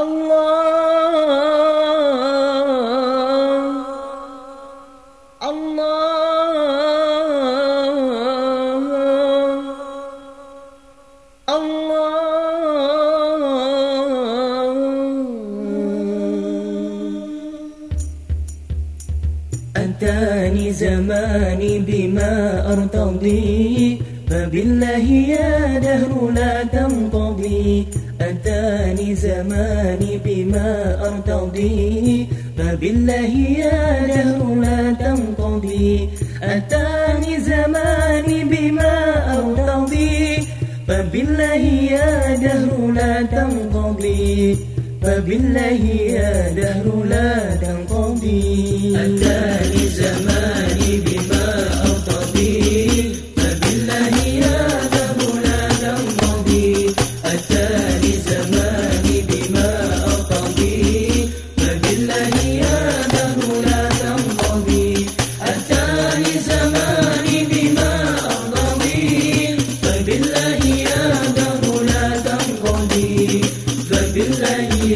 الله الله الله أتاني زماني بما أرتضي فبالله يا دهر لا تنقضي هاتان زماني بما أرتضيه فبالله يا دهر لا تنقضي. أتاني زماني بما أرتضي. فبالله يا دهر لا تنقضي. فبالله يا دهر لا تنقضي. أتاني زماني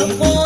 Hello.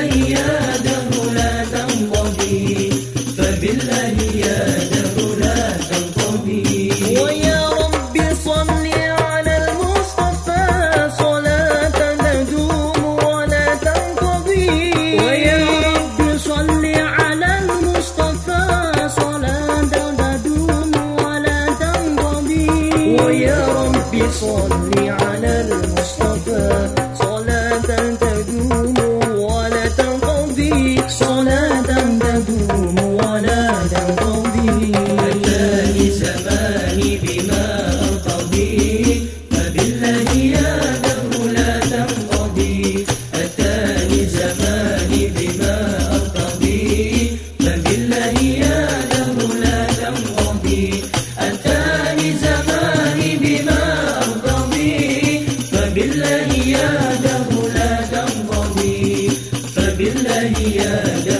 فبالله لا تنطفي فبالله لا تنطفي ويا رب صل على المصطفى صلاة تدوم ولا تنقضي. ويا رب صل على المصطفى صلاة تدوم ولا تنقضي. ويا رب صل بالله يا دهر